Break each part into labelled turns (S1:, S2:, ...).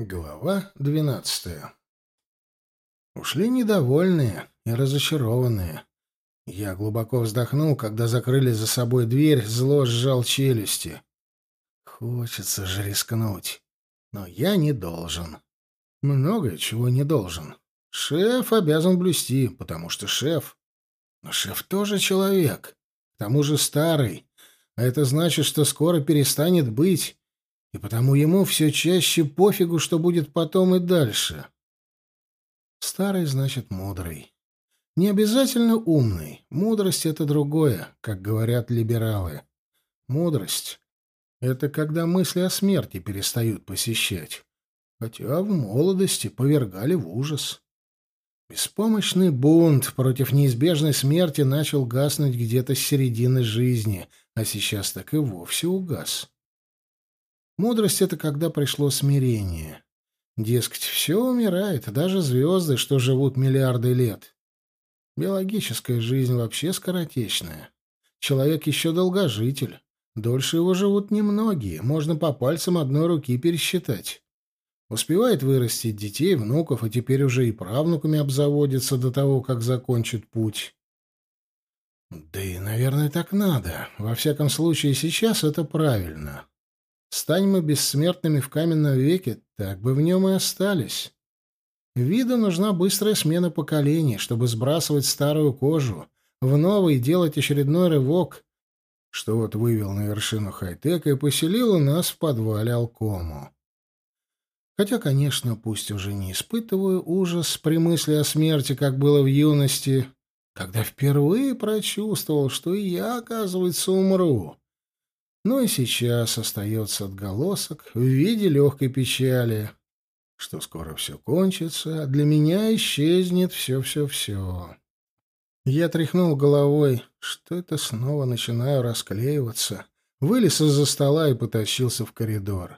S1: Глава двенадцатая. Ушли недовольные и разочарованные. Я глубоко вздохнул, когда закрыли за собой дверь, зло сжал челюсти. Хочется же рискнуть, но я не должен. Многое чего не должен. Шеф обязан блюсти, потому что шеф. Но шеф тоже человек, к тому же старый. А это значит, что скоро перестанет быть и потому ему все чаще пофигу, что будет потом и дальше. Старый значит мудрый. Не обязательно умный. Мудрость — это другое, как говорят либералы. Мудрость — это когда мысли о смерти перестают посещать. Хотя в молодости повергали в ужас. Беспомощный бунт против неизбежной смерти начал гаснуть где-то с середины жизни, а сейчас так и вовсе угас. Мудрость — это когда пришло смирение. Дескать, все умирает, даже звезды, что живут миллиарды лет. Биологическая жизнь вообще скоротечная. Человек еще долгожитель. Дольше его живут немногие, можно по пальцам одной руки пересчитать. Успевает вырастить детей, внуков, а теперь уже и правнуками обзаводится до того, как закончит путь. Да и, наверное, так надо. Во всяком случае, сейчас это правильно. Стань мы бессмертными в каменном веке, так бы в нем и остались. Виду нужна быстрая смена поколений, чтобы сбрасывать старую кожу, в новый делать очередной рывок, что вот вывел на вершину хай-тека и поселил у нас в подвале Алкому. Хотя, конечно, пусть уже не испытываю ужас при мысли о смерти, как было в юности, когда впервые прочувствовал, что и я, оказывается, умру. Но и сейчас остается отголосок в виде легкой печали, что скоро все кончится, а для меня исчезнет все-все-все. Я тряхнул головой, что это снова начинаю расклеиваться, вылез из-за стола и потащился в коридор.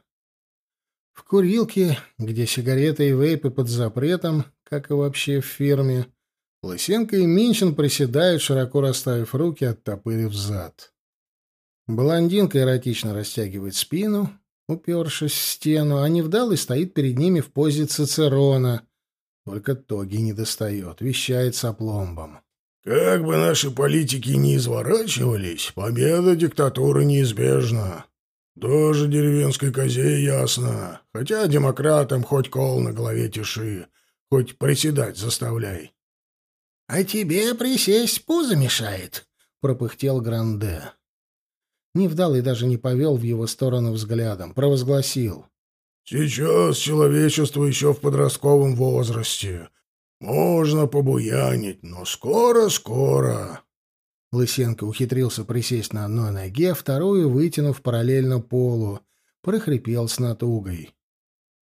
S1: В курилке, где сигареты и вейпы под запретом, как и вообще в фирме, Лысенко и Минчин приседают, широко расставив руки, оттопырив зад. Блондинка эротично растягивает спину, упершись в стену, а невдалый стоит перед ними в позе Цицерона. Только тоги не достает, вещает с опломбом.
S2: «Как бы наши политики не изворачивались, победа диктатуры неизбежна. Даже деревенской козе ясно. Хотя демократам хоть кол на голове тиши, хоть приседать заставляй».
S1: «А тебе присесть пузо мешает», — пропыхтел Гранде. Невдалый даже не повел в его сторону взглядом, провозгласил.
S2: «Сейчас человечество еще в подростковом возрасте. Можно побуянить, но скоро-скоро...»
S1: Лысенко ухитрился присесть на одной ноге, вторую вытянув параллельно полу. Прохрипел с натугой.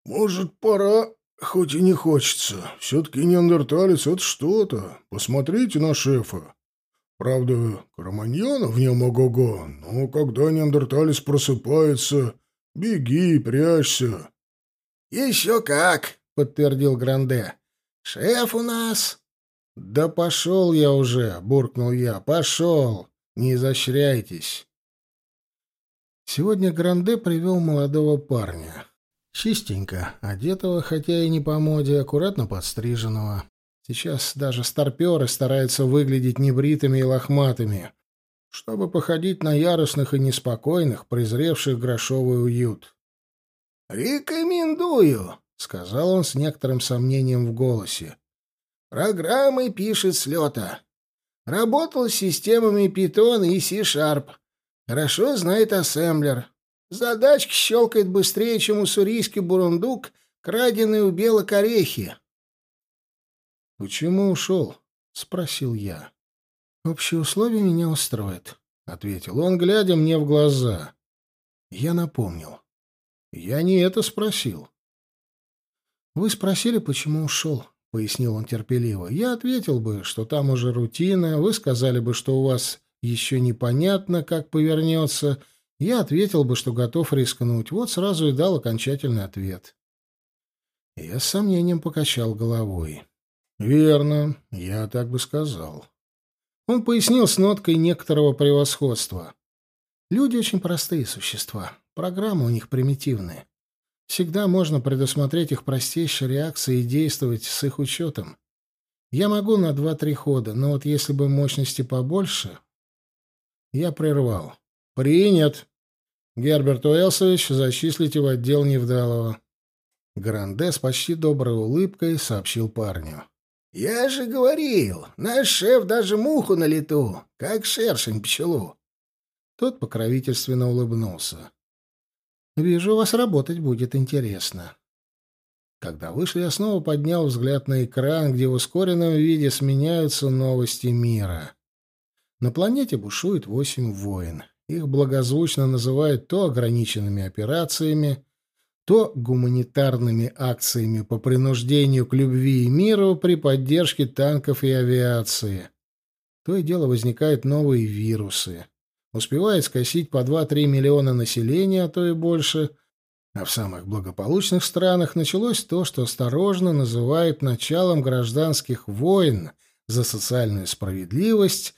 S2: «Может, пора, хоть и не хочется. Все-таки неандерталец — это что-то. Посмотрите на шефа. Правда, Кроманьона в нем ого-го, но когда неандерталец просыпается, беги, прячься.
S1: — Еще как, — подтвердил Гранде. — Шеф у нас... — Да пошел я уже, — буркнул я, — пошел, не изощряйтесь. Сегодня Гранде привел молодого парня. Чистенько, одетого, хотя и не по моде, аккуратно подстриженного. Сейчас даже старперы стараются выглядеть небритыми и лохматыми, чтобы походить на яростных и неспокойных, презревших грошовый уют. «Рекомендую», — сказал он с некоторым сомнением в голосе. «Программы пишет с лета. Работал с системами Python и C-Sharp. Хорошо знает ассемблер. Задачки щелкает быстрее, чем уссурийский бурундук, краденый у белок орехи. «Почему ушел?» — спросил я. «Общие условия меня устроят», — ответил он, глядя мне в глаза. Я напомнил. «Я не это спросил». «Вы спросили, почему ушел?» — пояснил он терпеливо. «Я ответил бы, что там уже рутина, вы сказали бы, что у вас еще непонятно, как повернется. Я ответил бы, что готов рискнуть. Вот сразу и дал окончательный ответ». Я с сомнением покачал головой. «Верно, я так бы сказал». Он пояснил с ноткой некоторого превосходства. «Люди очень простые существа. Программы у них примитивные. Всегда можно предусмотреть их простейшие реакции и действовать с их учетом. Я могу на два-три хода, но вот если бы мощности побольше... Я прервал. «Принят. Герберт Уэлсович, зачислите в отдел Невдалова». Гранде с почти доброй улыбкой сообщил парню.
S3: «Я же говорил, наш шеф даже муху на лету, как шершень пчелу».
S1: Тот покровительственно улыбнулся. «Вижу, у вас работать будет интересно». Когда вышли, я снова поднял взгляд на экран, где в ускоренном виде сменяются новости мира. На планете бушует восемь войн. Их благозвучно называют то ограниченными операциями, то гуманитарными акциями по принуждению к любви и миру при поддержке танков и авиации. То и дело возникают новые вирусы. Успевает скосить по 2-3 миллиона населения, а то и больше. А в самых благополучных странах началось то, что осторожно называют началом гражданских войн за социальную справедливость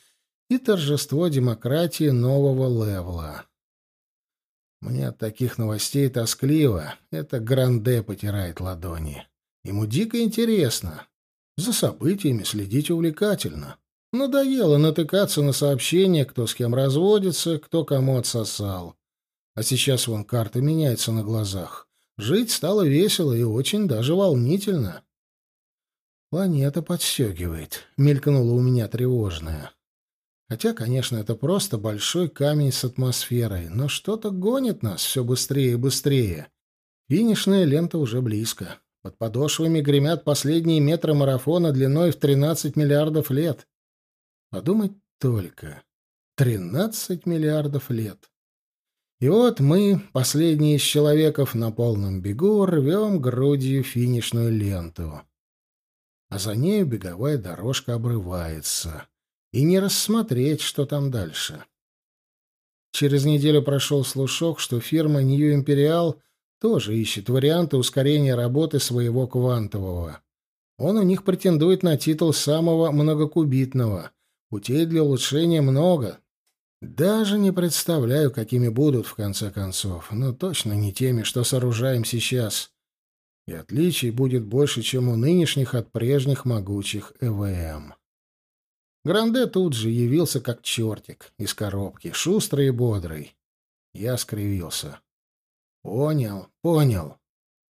S1: и торжество демократии нового левела. Мне от таких новостей тоскливо. Это Гранде потирает ладони. Ему дико интересно. За событиями следить увлекательно. Надоело натыкаться на сообщения, кто с кем разводится, кто кому отсосал. А сейчас вон карта меняется на глазах. Жить стало весело и очень даже волнительно. Планета подстегивает. Мелькнула у меня тревожная. Хотя, конечно, это просто большой камень с атмосферой, но что-то гонит нас все быстрее и быстрее. Финишная лента уже близко. Под подошвами гремят последние метры марафона длиной в 13 миллиардов лет. Подумать только. 13 миллиардов лет. И вот мы, последние из человеков, на полном бегу рвем грудью финишную ленту. А за нею беговая дорожка обрывается и не рассмотреть, что там дальше. Через неделю прошел слушок, что фирма New Imperial тоже ищет варианты ускорения работы своего квантового. Он у них претендует на титул самого многокубитного. Путей для улучшения много. Даже не представляю, какими будут в конце концов, но точно не теми, что сооружаем сейчас. И отличий будет больше, чем у нынешних от прежних могучих ЭВМ. Гранде тут же явился как чертик из коробки, шустрый и бодрый. Я скривился. «Понял, понял».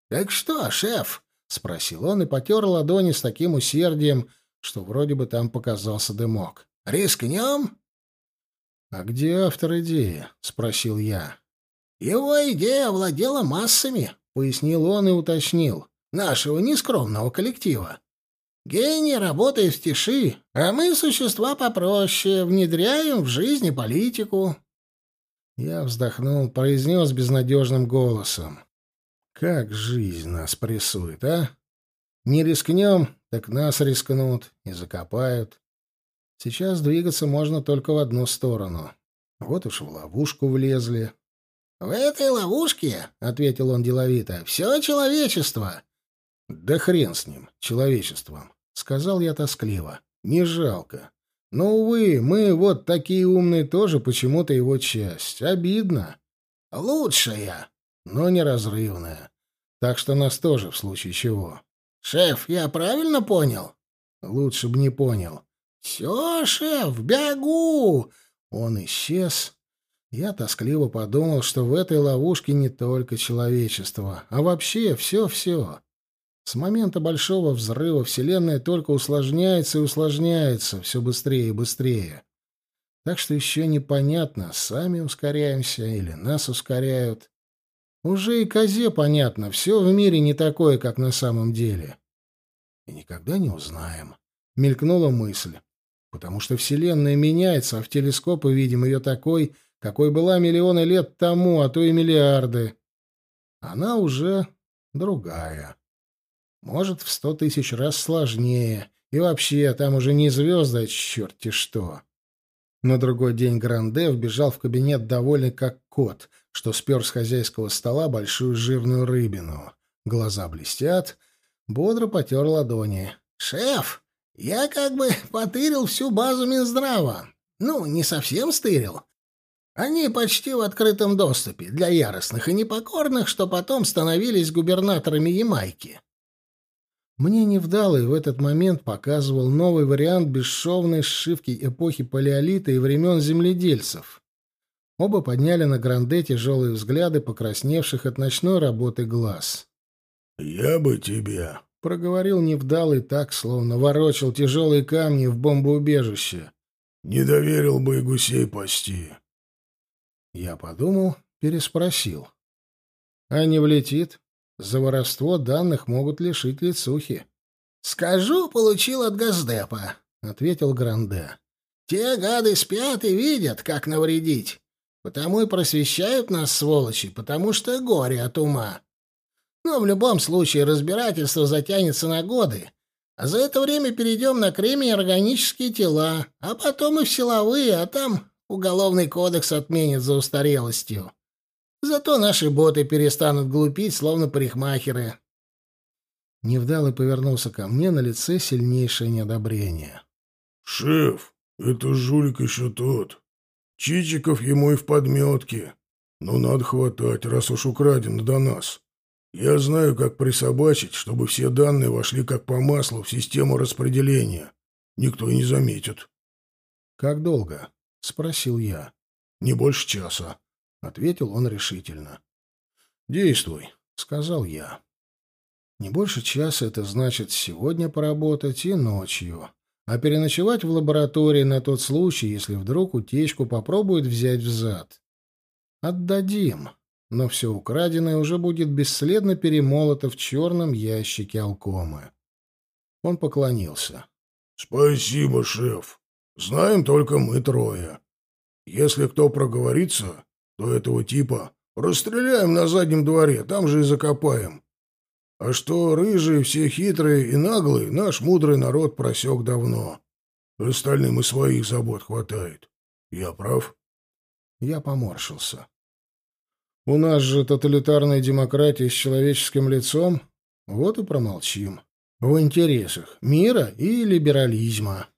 S3: «Так что, шеф?»
S1: — спросил он и потер ладони с таким усердием, что вроде бы там показался дымок.
S3: «Рискнем?»
S1: «А где автор идеи?» — спросил я.
S3: «Его идея владела массами», — пояснил он и уточнил. «Нашего нескромного коллектива. Гений работает в тиши, а мы, существа попроще, внедряем в жизнь политику.
S1: Я вздохнул, произнес безнадежным голосом. Как жизнь нас прессует, а? Не рискнем, так нас рискнут и закопают. Сейчас двигаться можно только в одну сторону. Вот уж в ловушку влезли.
S3: — В этой ловушке, — ответил он деловито, — все человечество.
S1: Да хрен с ним, человечеством, сказал я тоскливо. Не жалко. Но, увы, мы вот такие умные тоже почему-то его часть. Обидно.
S3: Лучшая,
S1: но неразрывная. Так что нас тоже в случае чего.
S3: Шеф, я правильно понял?
S1: Лучше бы не понял.
S3: Все, шеф, бегу!
S1: Он исчез. Я тоскливо подумал, что в этой ловушке не только человечество, а вообще все-все. С момента большого взрыва Вселенная только усложняется и усложняется все быстрее и быстрее. Так что еще непонятно, сами ускоряемся или нас ускоряют. Уже и козе понятно, все в мире не такое, как на самом деле. И никогда не узнаем. Мелькнула мысль. Потому что Вселенная меняется, а в телескопы видим ее такой, какой была миллионы лет тому, а то и миллиарды. Она уже другая. Может, в сто тысяч раз сложнее. И вообще, там уже не звезды, а черти что. На другой день Гранде вбежал в кабинет довольный как кот, что спер с хозяйского стола большую жирную рыбину. Глаза блестят, бодро потер ладони.
S3: «Шеф, я как бы потырил всю базу Минздрава. Ну, не совсем стырил. Они почти в открытом доступе для яростных и непокорных, что потом становились губернаторами Ямайки. Мне невдалый в этот момент показывал новый вариант бесшовной сшивки эпохи палеолита и времен земледельцев. Оба подняли на Гранде тяжелые взгляды покрасневших от ночной работы глаз.
S2: «Я бы тебя», —
S3: проговорил невдалый так, словно ворочал тяжелые камни в бомбоубежище.
S2: «Не доверил бы и гусей пасти».
S3: Я подумал, переспросил. «А не влетит? За воровство данных могут лишить лицухи». «Скажу, получил от Газдепа», — ответил Гранде. «Те гады спят и видят, как навредить. Потому и просвещают нас, сволочи, потому что горе от ума. Но в любом случае разбирательство затянется на годы, а за это время перейдем на кремень органические тела, а потом и в силовые, а там уголовный кодекс отменят за устарелостью. Зато наши боты перестанут глупить, словно парикмахеры.
S1: Невдалый повернулся ко мне на лице сильнейшее неодобрение.
S2: «Шеф, это жулик еще тот. Чичиков ему и в подметке. Но надо хватать, раз уж украдено до нас. Я знаю, как присобачить, чтобы все данные вошли как по маслу в систему распределения. Никто и не заметит.
S1: «Как долго?» — спросил я.
S2: «Не больше часа», —
S1: ответил он решительно. «Действуй», — сказал я. «Не больше часа — это значит сегодня поработать и ночью а переночевать в лаборатории на тот случай, если вдруг утечку попробуют взять взад. Отдадим, но все украденное уже будет бесследно перемолото в черном ящике алкомы. Он поклонился.
S2: «Спасибо, шеф. Знаем только мы трое. Если кто проговорится, то этого типа расстреляем на заднем дворе, там же и закопаем. А что рыжие все хитрые и наглые, наш мудрый народ просек давно. Остальным и своих забот хватает. Я прав?
S1: Я поморщился. У нас же тоталитарная демократия с человеческим лицом. Вот и промолчим. В интересах мира и либерализма.